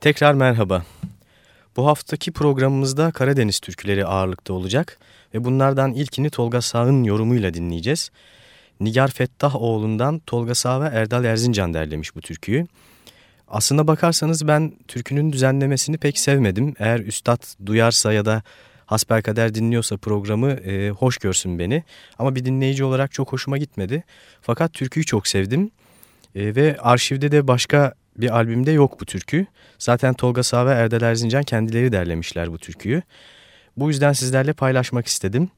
Tekrar merhaba. Bu haftaki programımızda Karadeniz türküleri ağırlıkta olacak ve bunlardan ilkini Tolga Sağ'ın yorumuyla dinleyeceğiz. Nigar Fettahoğlu'ndan Tolga Sağ ve Erdal Erzincan derlemiş bu türküyü. Aslına bakarsanız ben türkünün düzenlemesini pek sevmedim. Eğer üstad duyarsa ya da hasbelkader dinliyorsa programı e, hoş görsün beni. Ama bir dinleyici olarak çok hoşuma gitmedi. Fakat türküyü çok sevdim. E, ve arşivde de başka bir albümde yok bu türkü. Zaten Tolga Sağ ve Erdal Erzincan kendileri derlemişler bu türküyü. Bu yüzden sizlerle paylaşmak istedim.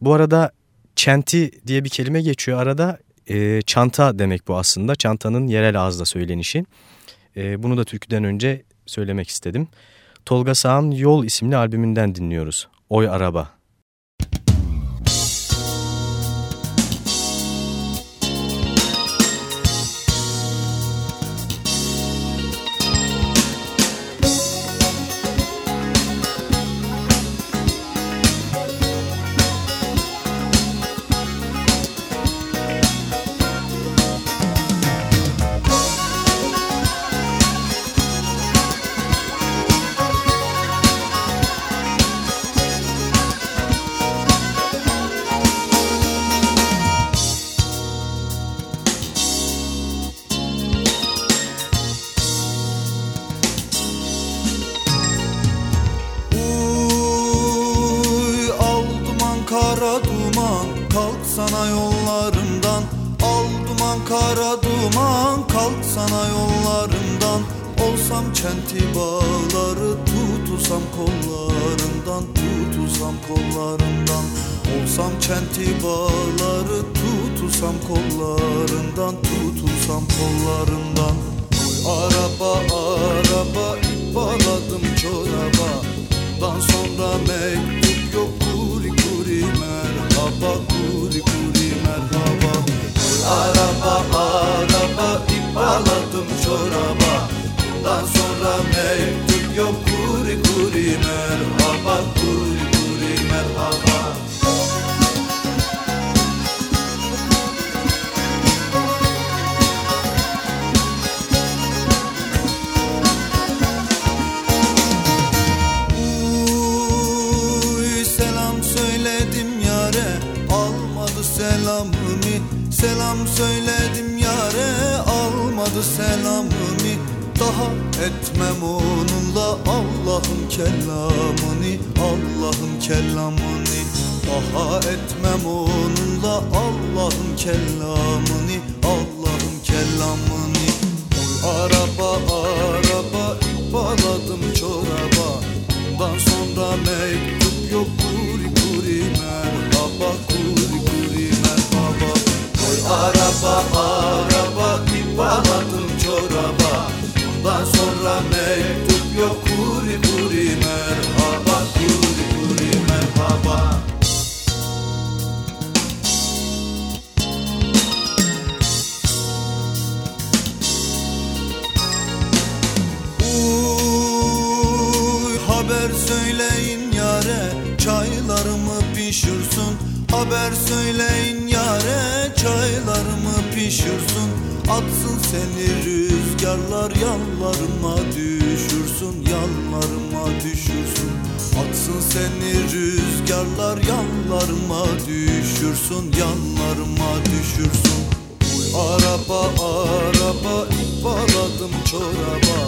Bu arada çenti diye bir kelime geçiyor arada. E, çanta demek bu aslında. Çantanın yerel ağızda söylenişi. E, bunu da türküden önce söylemek istedim. Tolga Sağ'ın Yol isimli albümünden dinliyoruz. Oy Araba. kalk sana yollarımdan Al duman kara duman. Kalk sana yollarımdan Olsam çenti bağları tutusam kollarından Tutusam kollarından Olsam çenti bağları tutusam kollarından Tutusam kollarından araba araba ip bağladım çoraba. Bundan sonra mektup yok araba kuri kuri merhaba. Araba araba ip aladım çoraba. Bundan sonra mektup yok kuri kuri merhaba. Kuri kuri merhaba. Selam söyledim yare almadı selamını Daha etmem onunla Allah'ın kelamını Allah'ın kelamını. Daha etmem onunla Allah'ın kelamını Allah'ın kelamını. Oy araba araba bağladım çoraba. Bundan sonra mektup yok Araba araba ip bağladım çoraba. Bundan sonra mektup yok kuri kuri merhaba Kuri kuri merhaba. Uy, haber söyleyin yare çaylarımı pişirsin. Haber söyleyin pişirsin Atsın seni rüzgarlar yanlarıma düşürsün Yanlarıma düşürsün. Atsın seni rüzgarlar yanlarıma düşürsün Yanlarıma düşürsün. Uy araba araba ip çoraba.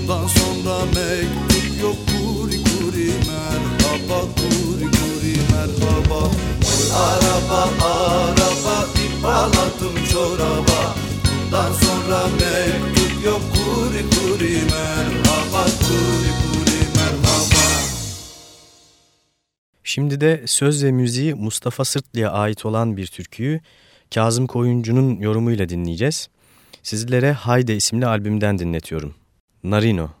Bundan sonra mektup yok kuri kuri merhaba kuri kuri merhaba. Araba araba ip bağladım çoraba Bundan sonra mektup yok kuri kuri merhaba kuri kuri merhaba Şimdi de söz ve müziği Mustafa Sırtlı'ya ait olan bir türküyü Kazım Koyuncu'nun yorumuyla dinleyeceğiz. Sizlere Hayde isimli albümden dinletiyorum. Narino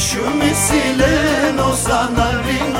Şumi sileno sanarino Hey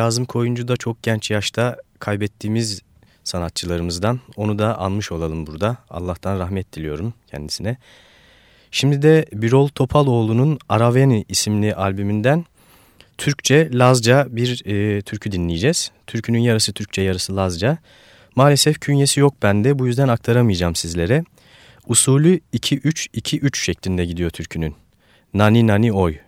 Kazım Koyuncu da çok genç yaşta kaybettiğimiz sanatçılarımızdan. Onu da anmış olalım burada. Allah'tan rahmet diliyorum kendisine. Şimdi de Birol Topaloğlu'nun Araveni isimli albümünden Türkçe, Lazca bir e, türkü dinleyeceğiz. Türkünün yarısı Türkçe, yarısı Lazca. Maalesef künyesi yok bende, bu yüzden aktaramayacağım sizlere. Usulü 2-3-2-3 şeklinde gidiyor türkünün. Nani nani oy.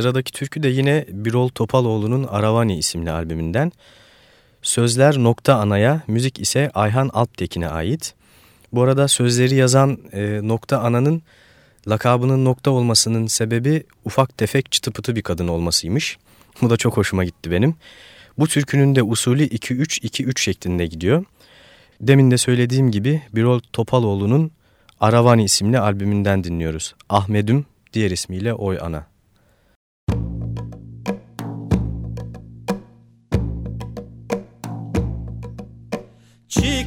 Sıradaki türkü de yine Birol Topaloğlu'nun Aravani isimli albümünden. Sözler Nokta Ana'ya, müzik ise Ayhan Alptekin'e ait. Bu arada sözleri yazan e, Nokta Ana'nın lakabının nokta olmasının sebebi ufak tefek çıtı pıtı bir kadın olmasıymış. Bu da çok hoşuma gitti benim. Bu türkünün de usulü 2-3-2-3 şeklinde gidiyor. Demin de söylediğim gibi Birol Topaloğlu'nun Aravani isimli albümünden dinliyoruz. Ahmedüm diğer ismiyle Oy Ana.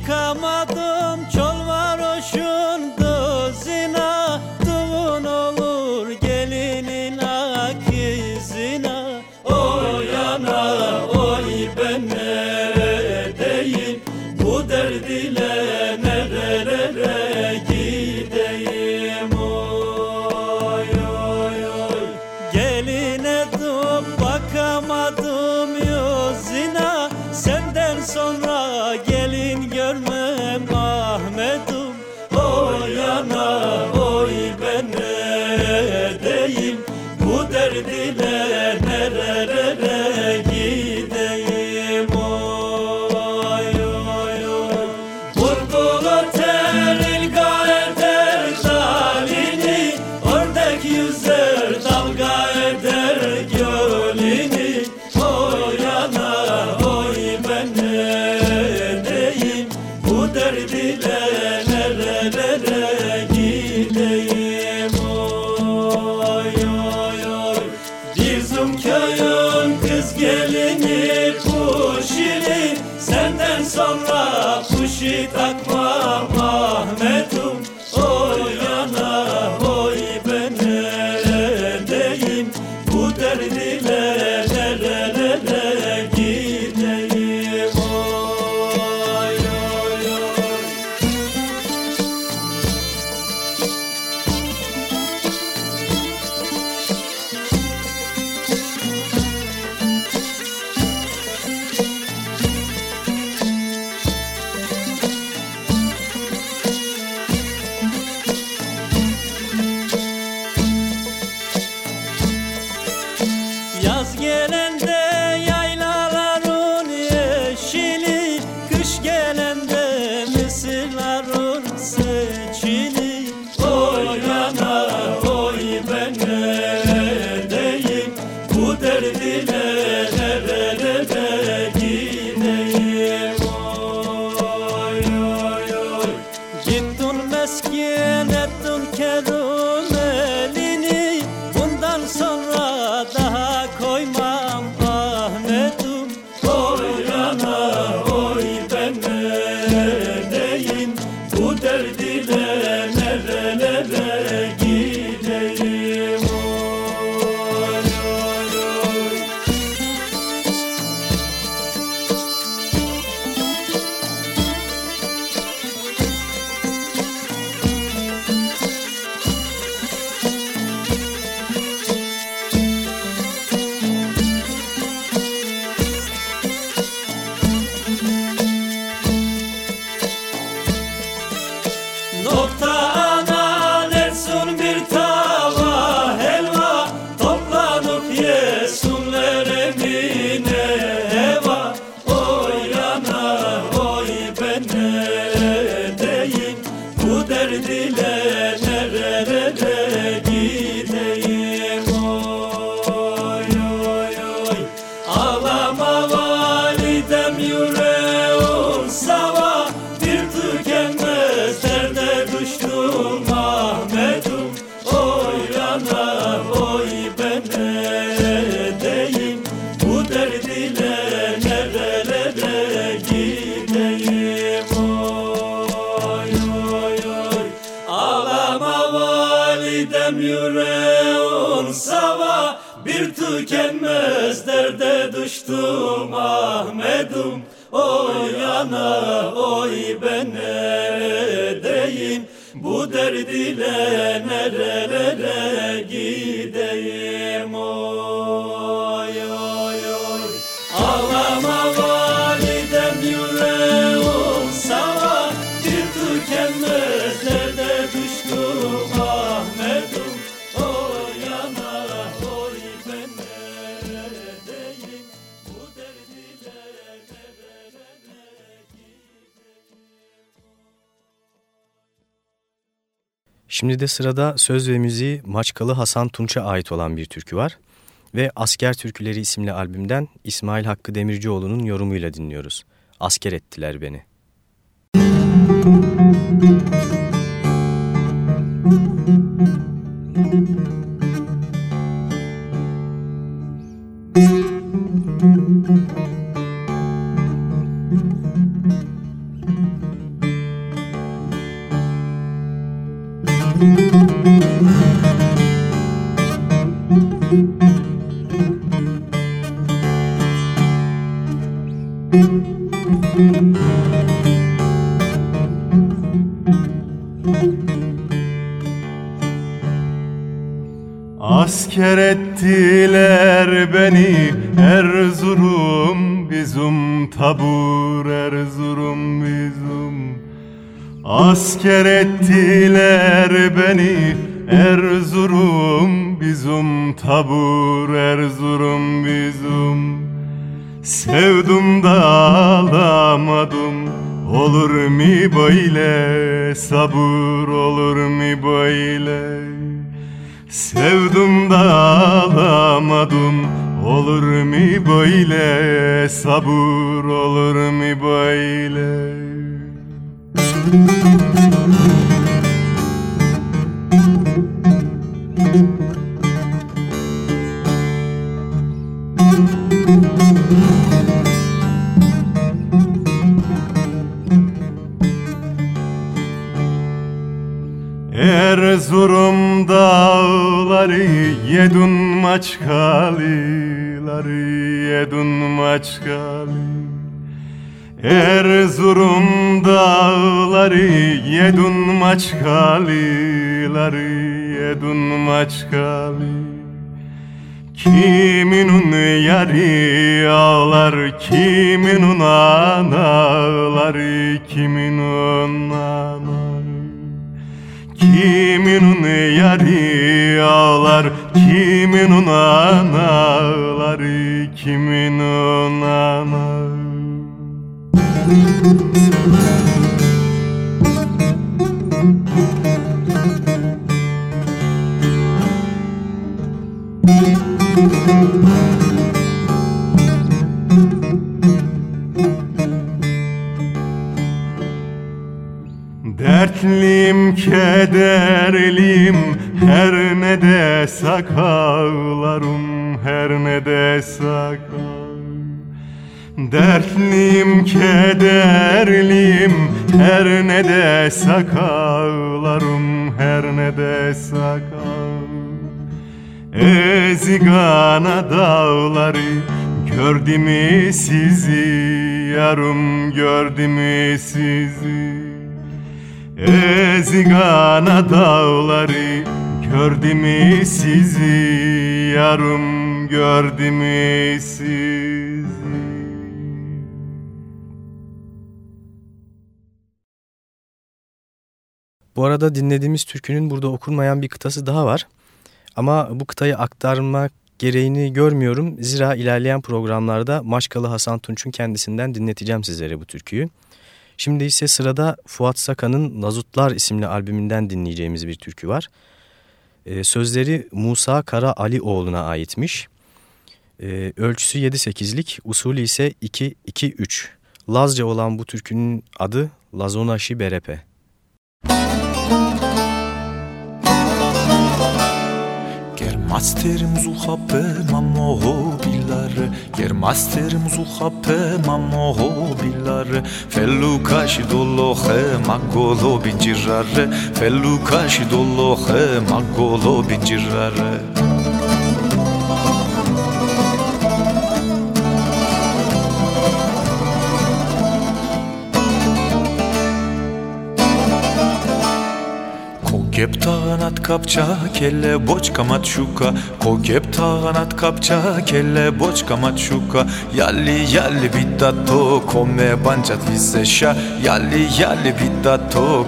Yıkamadım çol varoşu la la la la la Şimdi de sırada söz ve müziği Maçkalı Hasan Tunç'a ait olan bir türkü var. Ve Asker Türküleri isimli albümden İsmail Hakkı Demircioğlu'nun yorumuyla dinliyoruz. Asker ettiler beni. Asker Erzurum dağları yedun maçkalıları yedun maçkalı Erzurum dağları yedun maçkalıları yedun maçkalı Kiminun yari ağlar kiminun anaları kiminun anaları Kimin yari ağlar Kimin anaları Kimin anaları Dertliyim, kederliyim her ne de sakağlarım her ne de sakağlarım Dertliyim, kederliyim her ne de sakağlarım her ne de sakağlarım Ezigana dağları gördü mü sizi? Yarım gördü mü sizi? Ezigana dağları gördü mü sizi? Yarım gördü mü sizi? Bu arada dinlediğimiz türkünün burada okunmayan bir kıtası daha var. Ama bu kıtayı aktarmak gereğini görmüyorum. Zira ilerleyen programlarda Maşkalı Hasan Tunç'un kendisinden dinleteceğim sizlere bu türküyü. Şimdi ise sırada Fuat Sakan'ın Nazutlar isimli albümünden dinleyeceğimiz bir türkü var. Ee, sözleri Musa Kara Alioğlu'na aitmiş. Ee, ölçüsü 7-8'lik, usulü ise 2-2-3. Lazca olan bu türkünün adı Lazonaşi Berepe. Masterim zulhape mamoho bilare Ger masterim zulhape mamoho bilare Fellukashi dolohe magolo bincirare. Fellukashi dolohe magolo bincirare Kogep tağanat kapça kelle boçka matşuka Kogep tağanat kapça kelle boçka matşuka Yalli yalli bidato kome bancat viseşa Yalli yalli bidato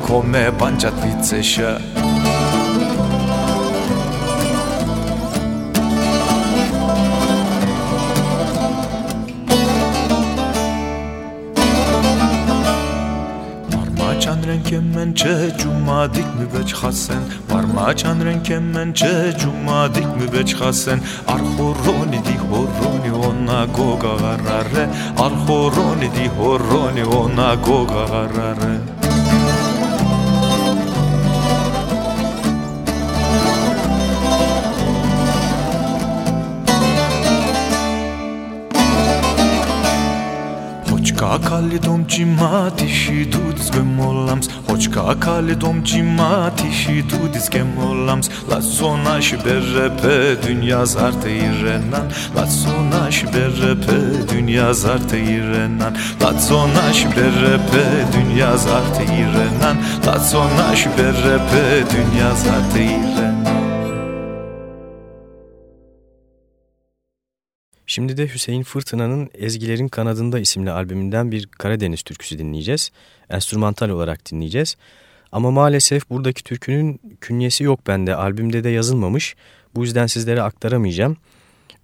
kemen çe cuma dik mi beç hasen Parma çandren kemen çe cuma dik mi beç hasen Arhoroni di horoni ona goga garare Arhoroni di horoni ona goga garare Hoçka domci matishi dudis gemolams Hoçka domci matishi dudis gemolams La zona și berrepe dünya zarte irenan. La zona și berrepe dünya zarte irenan. La zona și berrepe dünya zarte irenan. La zona și berrepe dünya zarte irenan Şimdi de Hüseyin Fırtına'nın Ezgilerin Kanadında isimli albümünden bir Karadeniz türküsü dinleyeceğiz. Enstrümantal olarak dinleyeceğiz. Ama maalesef buradaki türkünün künyesi yok bende. Albümde de yazılmamış. Bu yüzden sizlere aktaramayacağım.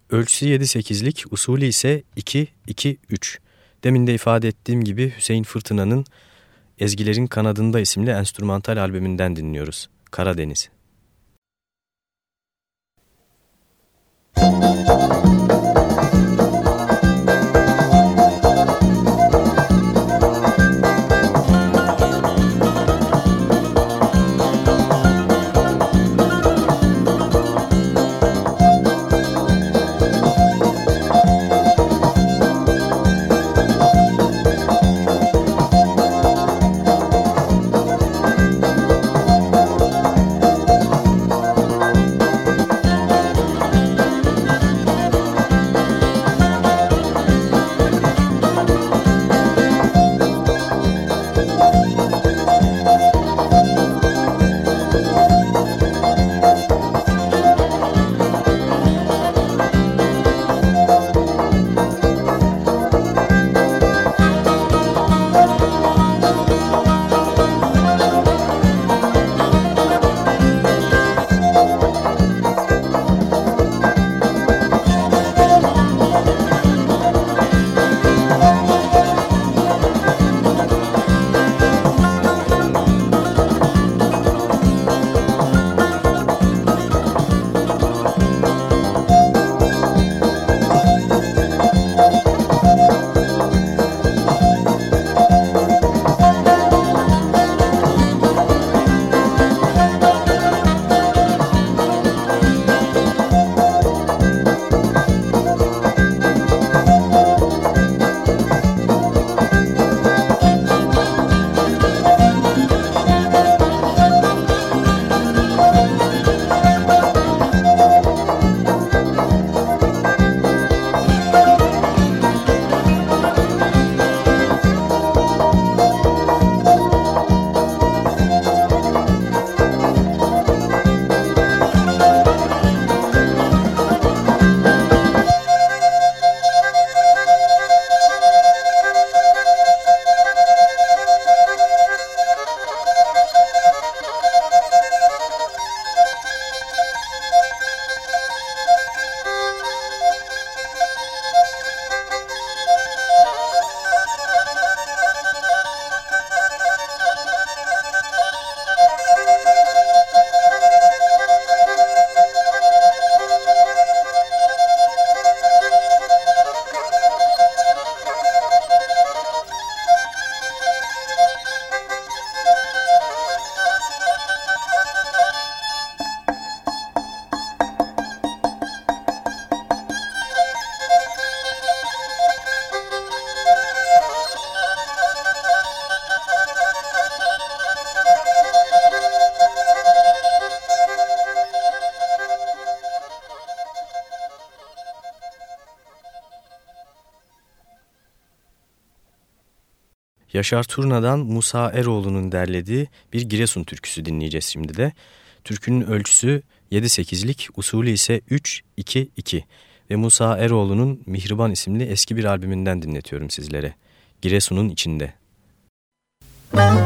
Ölçüsü 7-8'lik, usulü ise 2-2-3. Demin de ifade ettiğim gibi Hüseyin Fırtına'nın Ezgilerin Kanadında isimli enstrümantal albümünden dinliyoruz. Karadeniz. Müzik Yaşar Turna'dan Musa Eroğlu'nun derlediği bir Giresun türküsü dinleyeceğiz şimdi de. Türkünün ölçüsü 7-8'lik, usulü ise 3-2-2 ve Musa Eroğlu'nun Mihriban isimli eski bir albümünden dinletiyorum sizlere. Giresun'un içinde. Müzik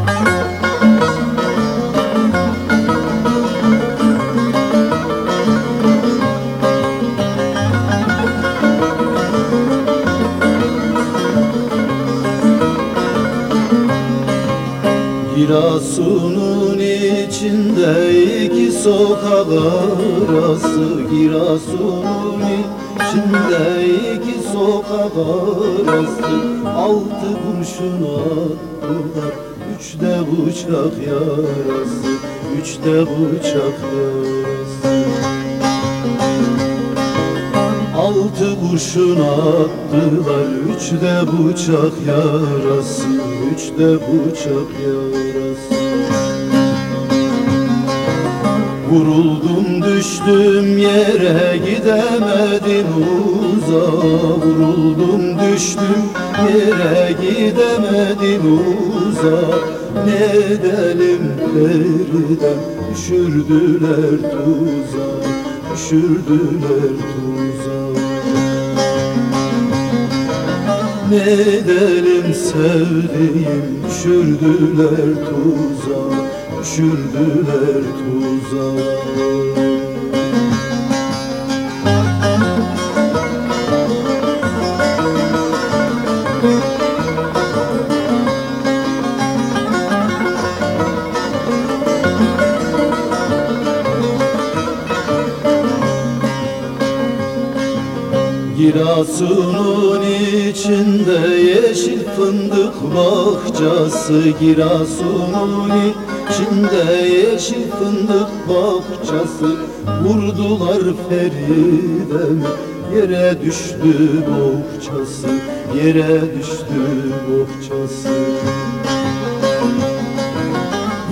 Girasun'un içinde iki sokak arası. Girasun'un içinde iki sokak arası. Altı kurşun attılar Üçte bıçak yarası. Üçte bıçak yarası. Altı kurşun attılar Üçte bıçak yarası. Üçte bıçak yarası Vuruldum düştüm yere gidemedim uza Vuruldum düştüm yere gidemedim uza Ne edelim Feridem düşürdüler tuza Düşürdüler tuza Ne edelim sevdiğim düşürdüler tuza Düşürdüler tuza Girasun'un içinde yeşil fındık bahçası. Girasun'un içinde yeşil fındık bahçası. Vurdular Feridem yere düştü bohçası. Yere düştü bohçası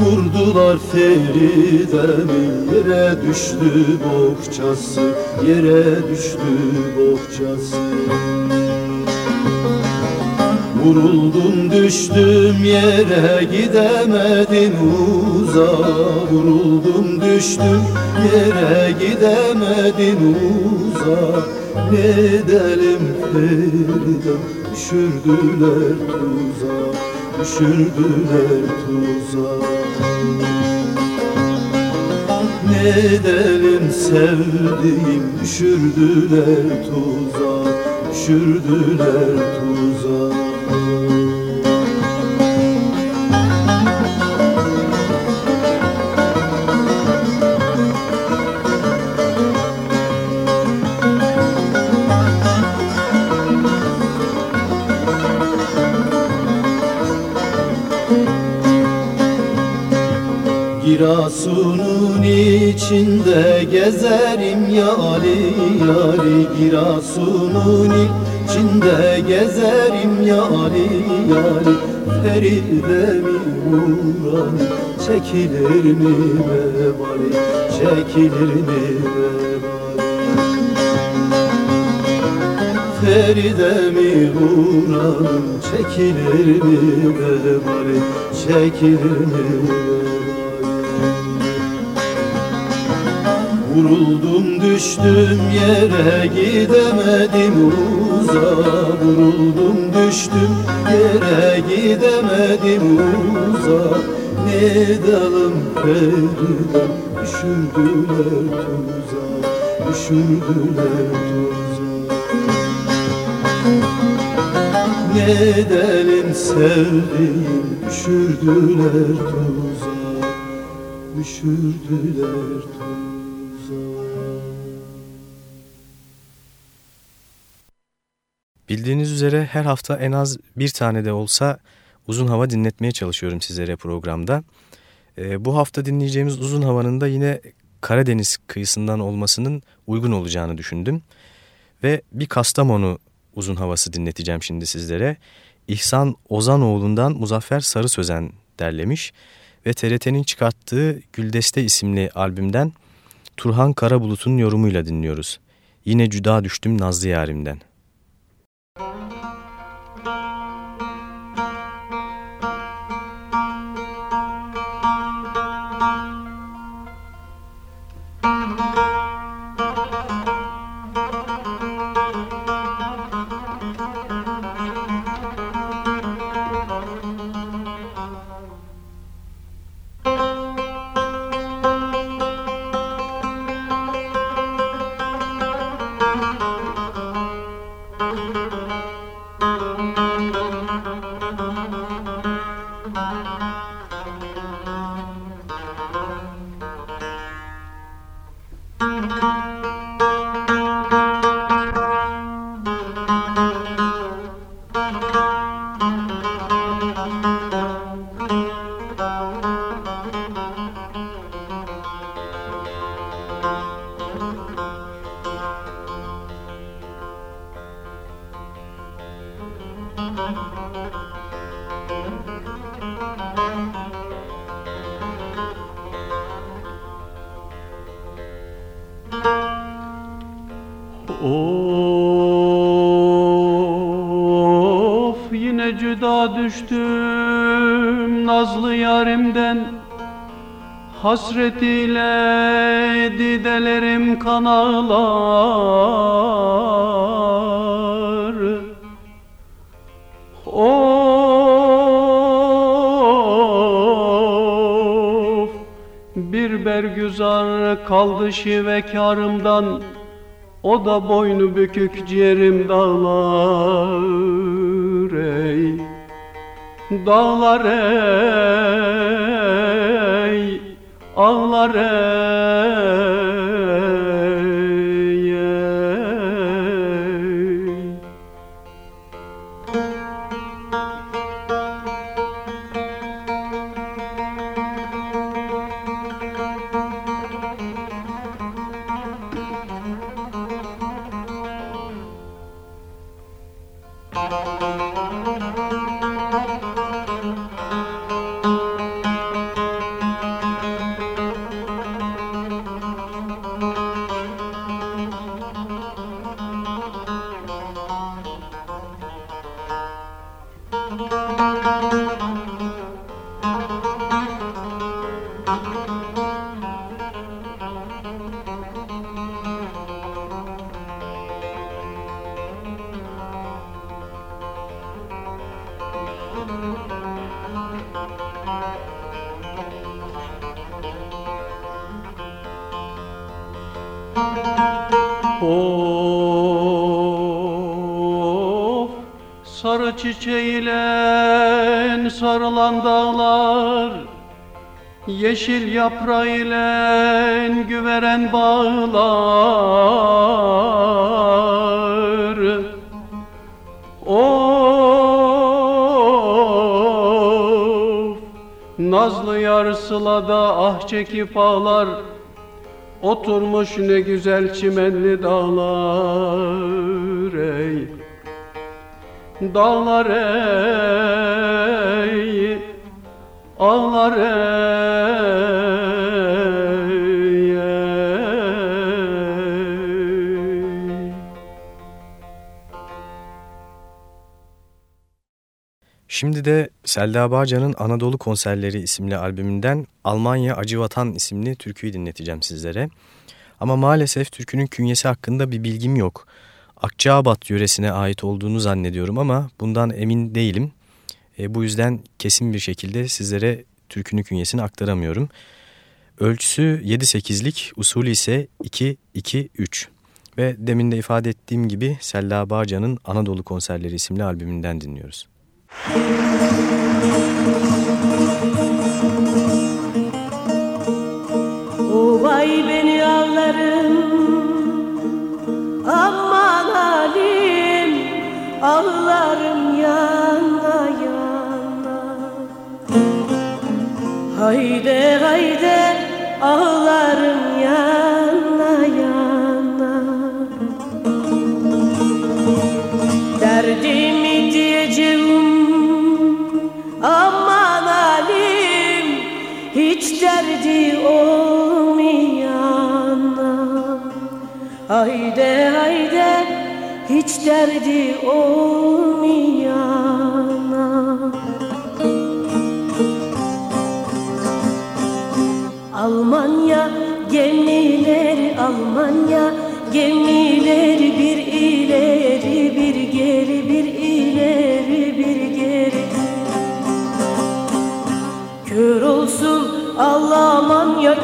Vurdular Feride'mi yere düştü bohçası Yere düştü bohçası. Vuruldum düştüm yere gidemedim uza Vuruldum düştüm yere gidemedim uza Ne edelim Feridem düşürdüler tuza Düşürdüler tuza edelim sevdiğim düşürdüler tuza Düşürdüler tuza. Girasun'un içinde gezerim ya Ali yari Girasun'un içinde gezerim ya Ali yari Feride mi vuran çekilir mi vebali? Çekilir mi vebali? Feride mi vuran çekilir mi vebali? Çekilir mi vebali Vuruldum düştüm yere gidemedim uza Vuruldum düştüm yere gidemedim uza Ne dalım Feridem düşürdüler tuza Düşürdüler tuza Ne edelim sevdiğim düşürdüler tuza Düşürdüler tuza Bildiğiniz üzere her hafta en az bir tane de olsa uzun hava dinletmeye çalışıyorum sizlere programda. E, bu hafta dinleyeceğimiz uzun havanın da yine Karadeniz kıyısından olmasının uygun olacağını düşündüm. Ve bir Kastamonu uzun havası dinleteceğim şimdi sizlere. İhsan Ozanoğlu'ndan Muzaffer Sarı Sözen derlemiş ve TRT'nin çıkarttığı Güldeste isimli albümden Turhan Karabulut'un yorumuyla dinliyoruz. Yine cüda düştüm Nazlı Yarim'den. Hasret ile didelerim kan ağlar. Of bir bergüzar kaldı şivekarımdan. O da boynu bükük ciğerim dağlar ey Dağlar ey Ağlar yaprağıyla güveren bağlar. Of Nazlı yar sılada ah çekip ağlar. Oturmuş ne güzel çimenli dağlar ey. Dağlar ey. Ağlar ey, Şimdi de Selda Bağcan'ın Anadolu Konserleri isimli albümünden Almanya Acı Vatan isimli türküyü dinleteceğim sizlere. Ama maalesef türkünün künyesi hakkında bir bilgim yok. Akçaabat yöresine ait olduğunu zannediyorum ama bundan emin değilim. E, bu yüzden kesin bir şekilde sizlere türkünün künyesini aktaramıyorum. Ölçüsü 7-8'lik, usulü ise 2-2-3. Ve demin de ifade ettiğim gibi Selda Bağcan'ın Anadolu Konserleri isimli albümünden dinliyoruz. Vay beni ağlarım Aman halim Ağlarım yana yana Hayde hayde Ağlarım yana derdi olmayana Hayde hayde Hiç derdi olmayana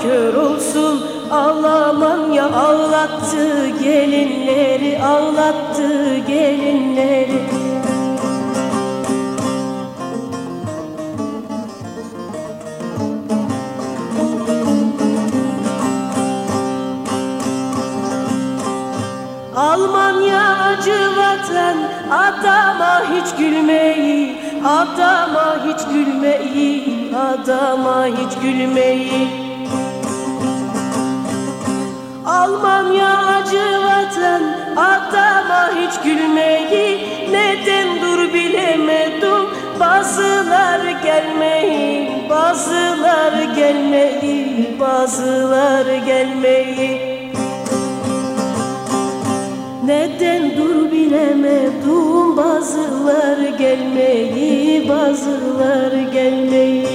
kör olsun. Allah'man ya ağlattı gelinleri ağlattı gelinleri. Almanya acı vatan adama hiç gülmeyi adama hiç gülmeyi adama hiç gülmeyi Almanya acı vatan Adama hiç gülmeyi. Neden dur bilemedim Bazılar gelmeyi. Bazılar gelmeyi Bazılar gelmeyi. Neden dur bilemedim bazılar gelmeyi bazılar gelmeyi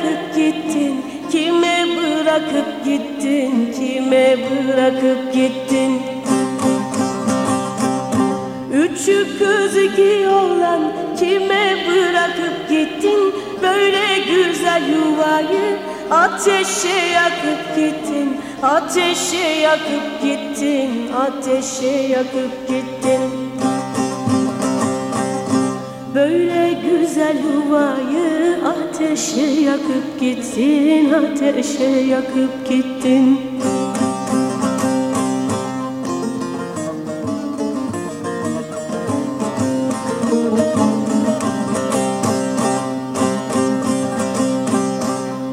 bırakıp gittin? Kime bırakıp gittin? Kime bırakıp gittin? Üçü kız iki oğlan kime bırakıp gittin? Böyle güzel yuvayı ateşe yakıp gittin. Ateşe yakıp gittin Ateşe yakıp gittin. Böyle güzel yuvayı ateşe yakıp gittin Ateşe yakıp gittin.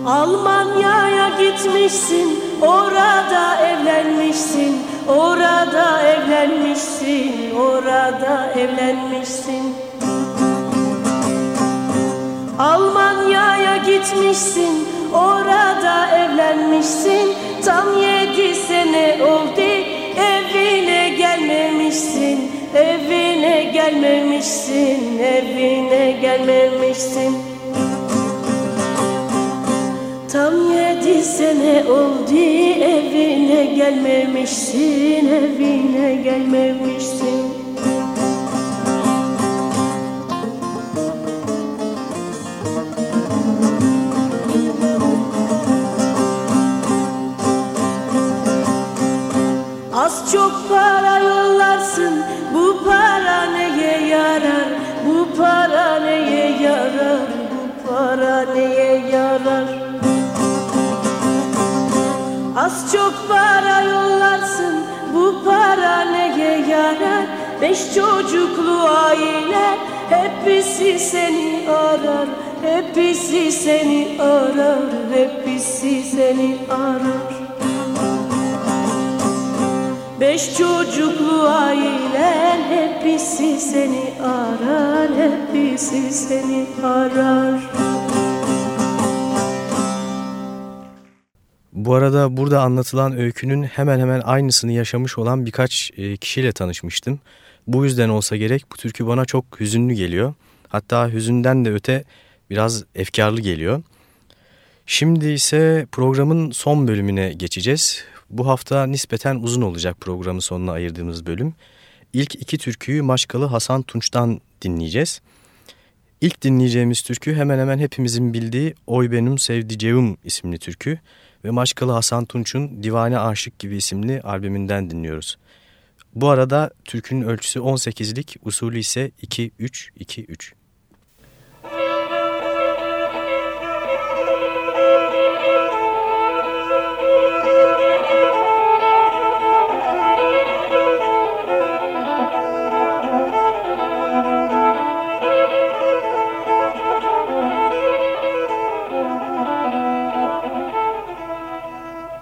Almanya'ya gitmişsin Orada evlenmişsin Orada evlenmişsin Orada evlenmişsin gitmişsin Orada evlenmişsin. Tam yedi sene oldu Evine gelmemişsin. Evine gelmemişsin Evine gelmemişsin. Tam yedi sene oldu evine gelmemişsin, evine gelmemişsin. Çok para yollarsın, bu para neye yarar? Bu para neye yarar? Bu para neye yarar? Az çok para yollarsın bu para neye yarar Beş çocuklu aile hepsi seni arar Hepsi seni arar hepsi seni arar Beş çocuklu ailen hepsi seni arar Hepsi seni arar Bu arada burada anlatılan öykünün hemen hemen aynısını yaşamış olan birkaç e, kişiyle tanışmıştım. Bu yüzden olsa gerek bu türkü bana çok hüzünlü geliyor. Hatta hüzünden de öte biraz efkarlı geliyor. Şimdi ise programın son bölümüne geçeceğiz. Bu hafta nispeten uzun olacak programın sonuna ayırdığımız bölüm. İlk iki türküyü Maşkalı Hasan Tunç'tan dinleyeceğiz. İlk dinleyeceğimiz türkü hemen hemen hepimizin bildiği Oy Benim Sevdiceğim isimli türkü ve Maşkalı Hasan Tunç'un Divane Aşık gibi isimli albümünden dinliyoruz. Bu arada türkünün ölçüsü 18'lik, usulü ise 2-3-2-3.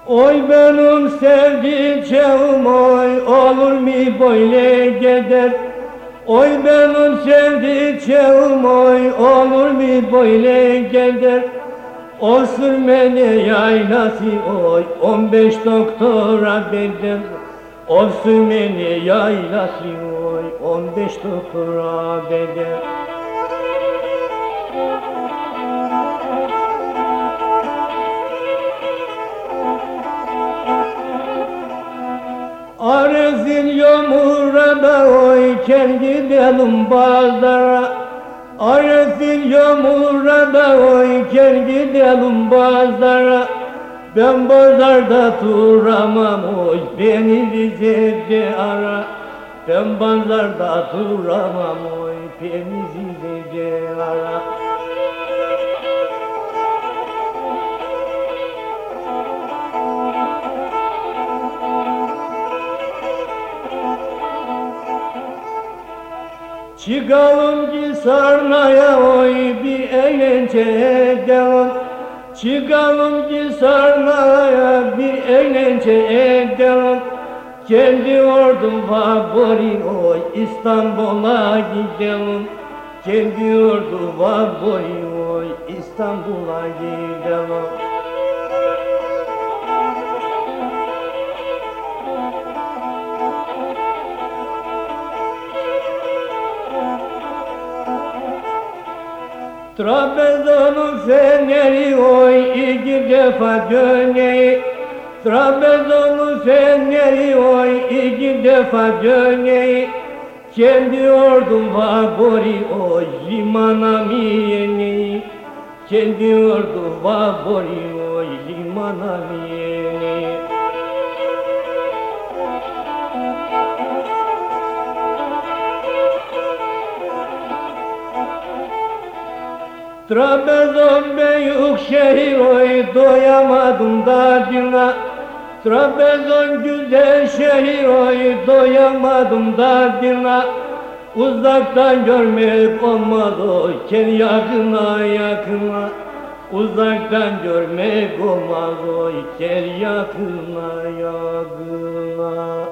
Oy benim sevdiceğim oy olur mu böyle gider? Oy benim sevdiceğim oy olur mu böyle gider? O sürmeni yaylası oy on beş doktora bedel O sürmeni yaylası oy on beş doktora bedel Arızın yağmurada oy gel gidelim pazara Arızın yağmurada oy gel gidelim pazara Ben pazarda duramam oy beni Rize'de ara. Ben pazarda duramam oy beni Rize'de ara Çıkalım ki sarnaya oy bir eğlence edelim Çıkalım ki sarnaya bir eğlence edelim Kendi ordum vapuri oy İstanbul'a gidelim. Kendi ordum vapuri oy İstanbul'a gidelim Trabzon'un feneri oy iki defa döneyi Trabzon'un feneri oy iki defa döneyi Kendi ordum vapuri oy limana mi yeneyi Kendi ordum vapuri oy limana mi Trabzon büyük şehir oy doyamadım dardına Trabzon güzel şehir oy doyamadım dardına Uzaktan görmek olmaz oy kel yakına yakına. Uzaktan görmek olmaz oy kel yakına yakına.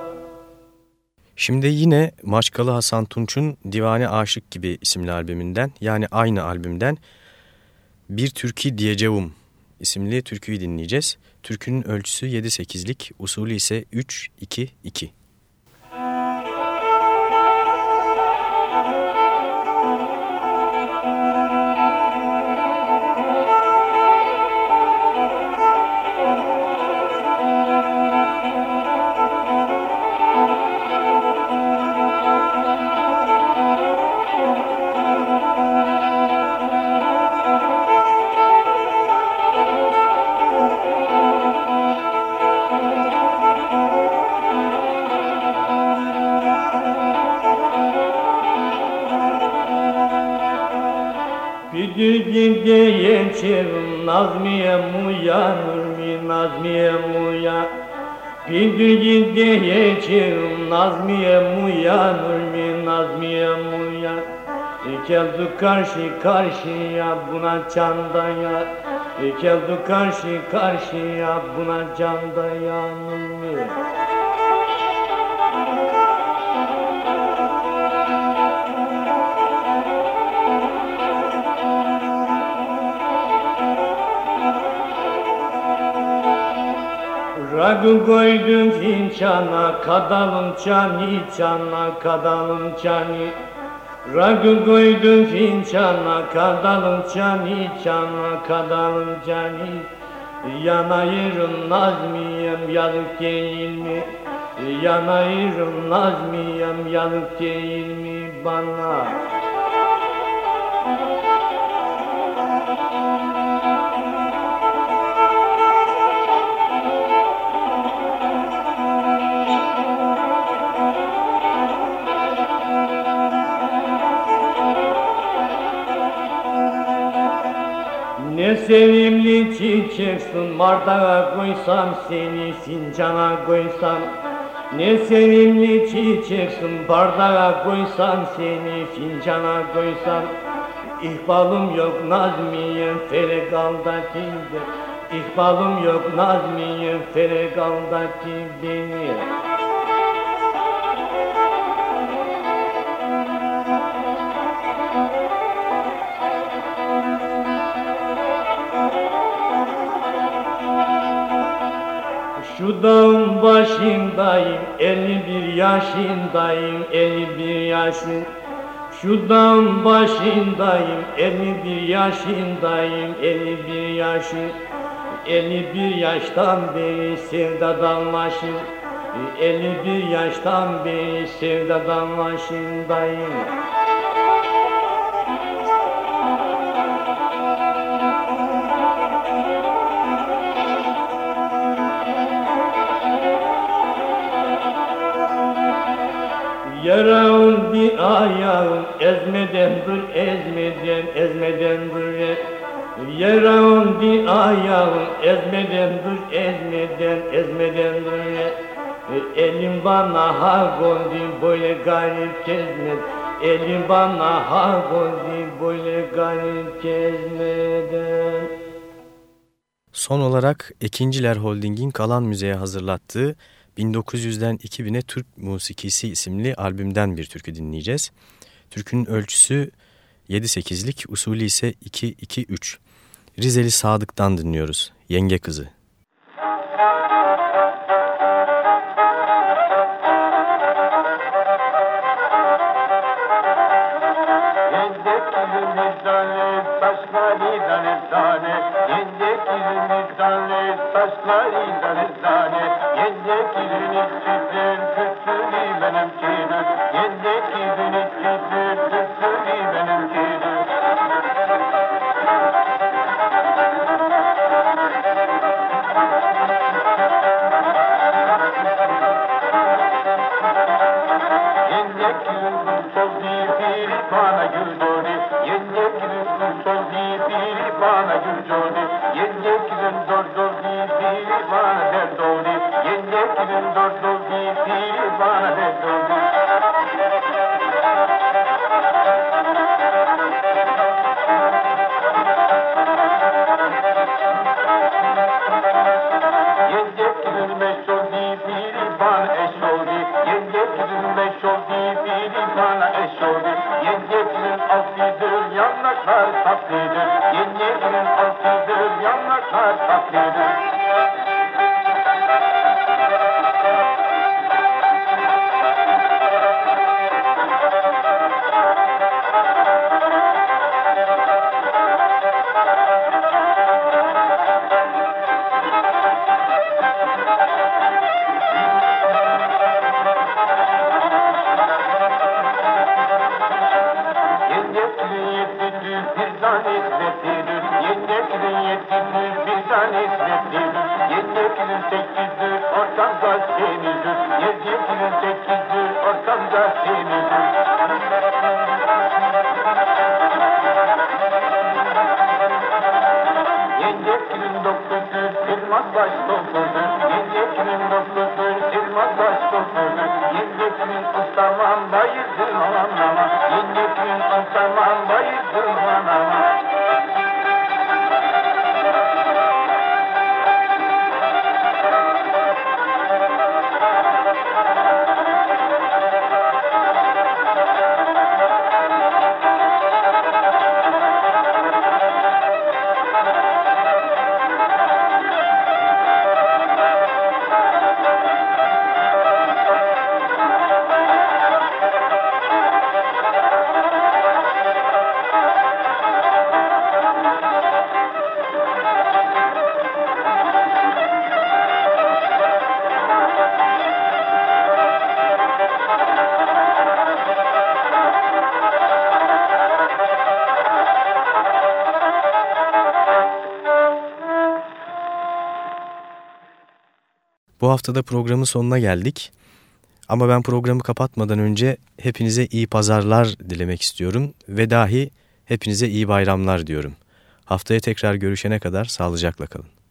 Şimdi yine Maçkalı Hasan Tunç'un Divane Aşık gibi isimli albümünden yani aynı albümden Bir Türkü Diyeceğim isimli türküyü dinleyeceğiz. Türkünün ölçüsü 7-8'lik, usulü ise 3-2-2. Diye çevim Nazmiye uyanır mı Nazmiye uyan Düdüğü diye çevim Nazmiye uyanır mı Nazmiye uyan Geldik karşı karşıya buna can dayan Geldik karşı karşıya buna can dayanır mı? Ragı koydum fincana, kadalım çani çana, kadalım çani. Ragı koydum fincana, kadalım çani çana, kadalım çani. Yanayırım Nazmiyem yanık değil mi? Yanayırım Nazmiyem yanık değil mi bana? Sevimli çiçeksin bardağa koysam seni fincana koysam. Ne sevimli çiçeksin bardağa koysam seni fincana koysam. İhbalım yok Nazmiye felek aldatıldı İhbalım yok Nazmiye felek aldattı beni Şu dağın başındayım, 51 yaşındayım, 51 yaşın. Şu dağın başındayım, 51 yaşındayım, 51 yaşın. 51 yaştan beri sevdadan başım, 51 yaştan beri sevdadan başındayım. Yarağın bir ayağın ezmeden dur ezmeden ezmeden dur. Yarağın bir ayağın ezmeden dur ezmeden ezmeden dur. Elim bana ha gondi böyle garip kezmet Elim bana hak oldu böyle garip gezmeden. Son olarak Ekinciler Holding'in Kalan Müze'ye hazırlattığı 1900'den 2000'e Türk Musikisi isimli albümden bir türkü dinleyeceğiz. Türkünün ölçüsü 7-8'lik, usulü ise 2-2-3. Rizeli Sadık'tan dinliyoruz. Yenge Kızı. izletidir 781 bir tane izletidir 708'dir ortamda senidir 708'dir ortamda senidir Yedekinin dokuzdur kırmaz baş dokudur Yedekinin dokuzdur kırmaz baş dokudur Yedekinin ustamandayı bu haftada programın sonuna geldik. Ama ben programı kapatmadan önce hepinize iyi pazarlar dilemek istiyorum ve dahi hepinize iyi bayramlar diyorum. Haftaya tekrar görüşene kadar sağlıcakla kalın.